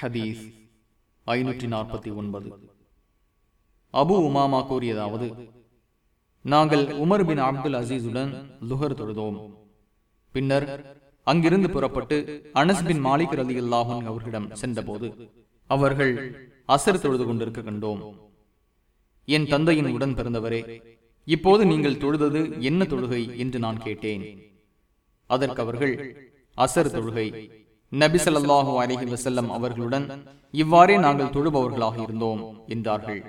ஹதீஸ் ஐநூற்றி நாற்பத்தி ஒன்பது. அபு உமாமா கூறியதாவது நாங்கள் உமர் பின் அப்துல் அசீஸுடன் லுகர் தொழுதோம். பின்னர் அங்கிருந்து புறப்பட்டு அனஸ் பின் மாலிக் ரலி அல்லாஹன் அவர்களிடம் சென்றபோது அவர்கள் அசர் தொழுது கொண்டிருக்க கண்டோம். என் தந்தையின் உடன் பிறந்தவரே இப்போது நீங்கள் தொழுதது என்ன தொழுகை? என்று நான் கேட்டேன். அதற்கு அவர்கள் அசர் தொழுகை. நபிசல்லாஹு அலஹி வசல்லம் அவர்களுடன் இவ்வாறே நாங்கள் தொழுபவர்களாக இருந்தோம் என்றார்கள்.